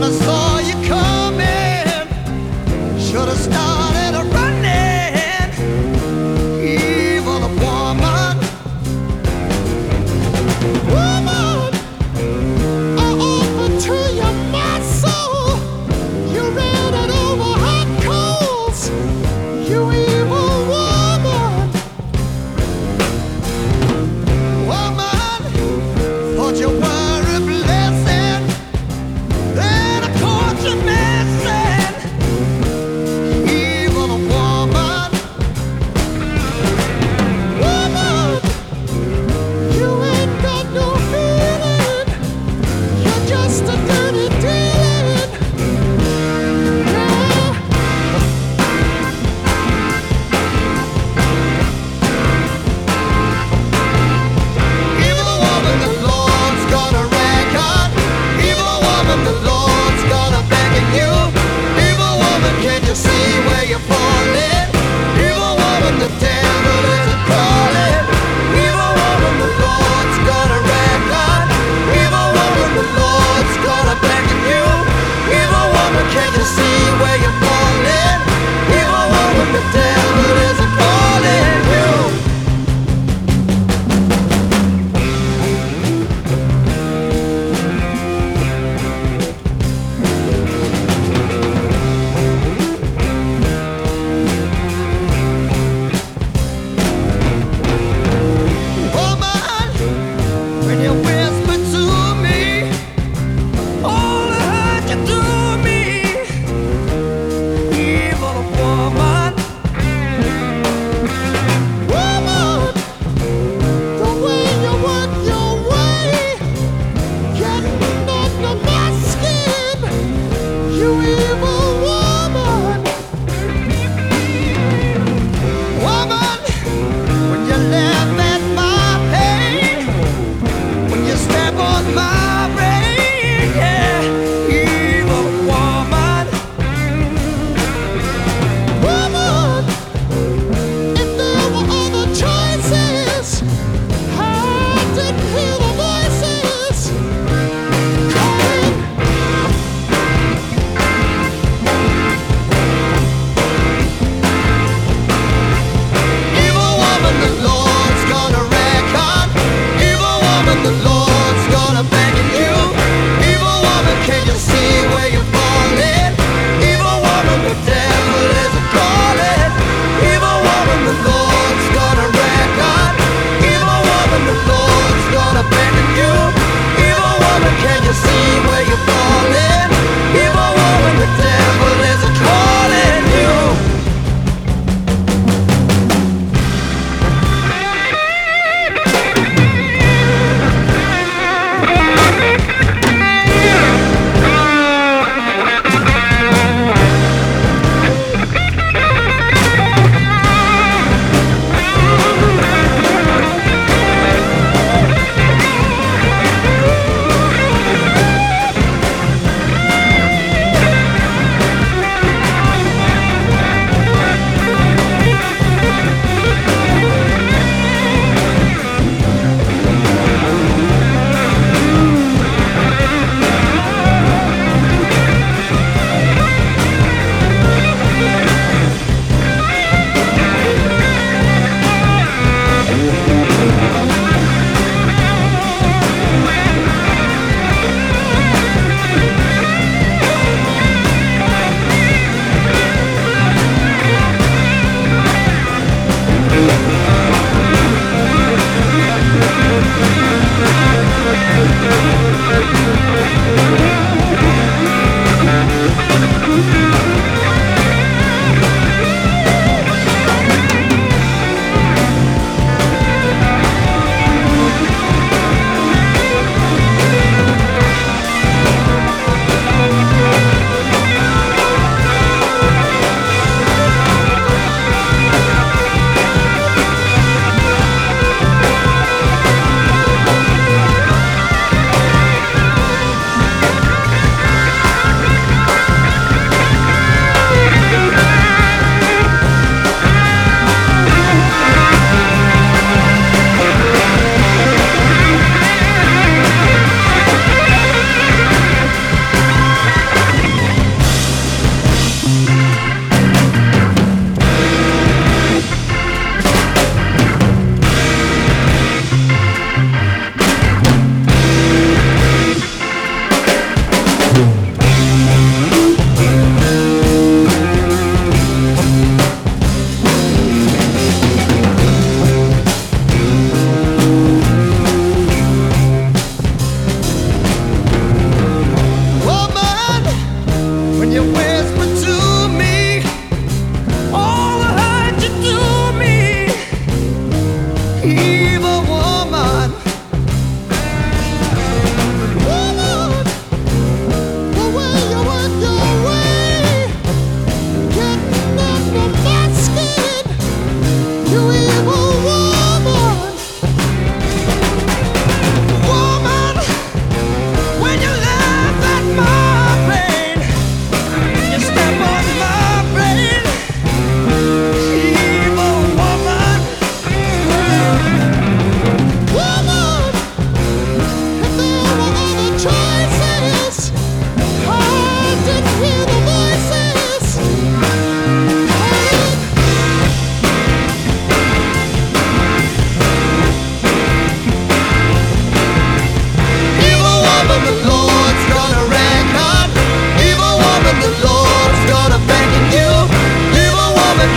turn a song.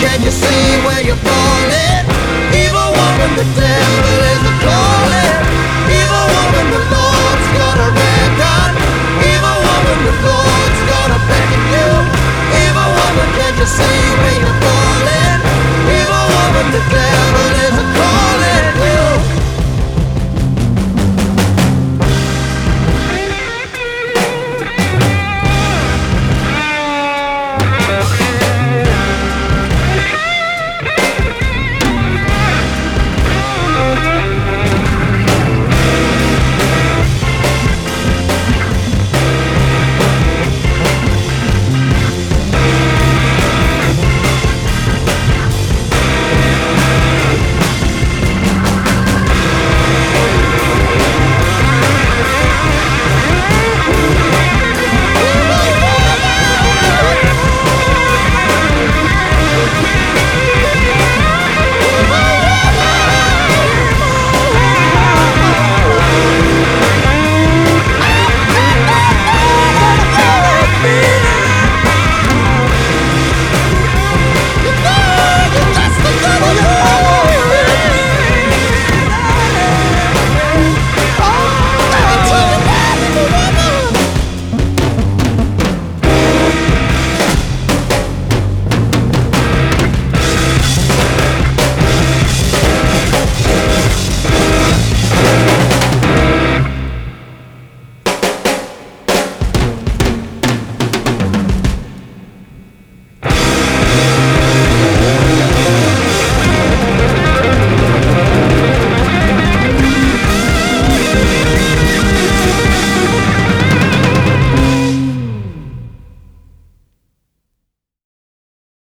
Can you see where you're falling? Evil woman, the devil is a calling. Evil woman, the Lord's got a red gun. Evil woman, the Lord's gonna beckon you. Evil woman, can you see where you're falling? Evil woman, the devil.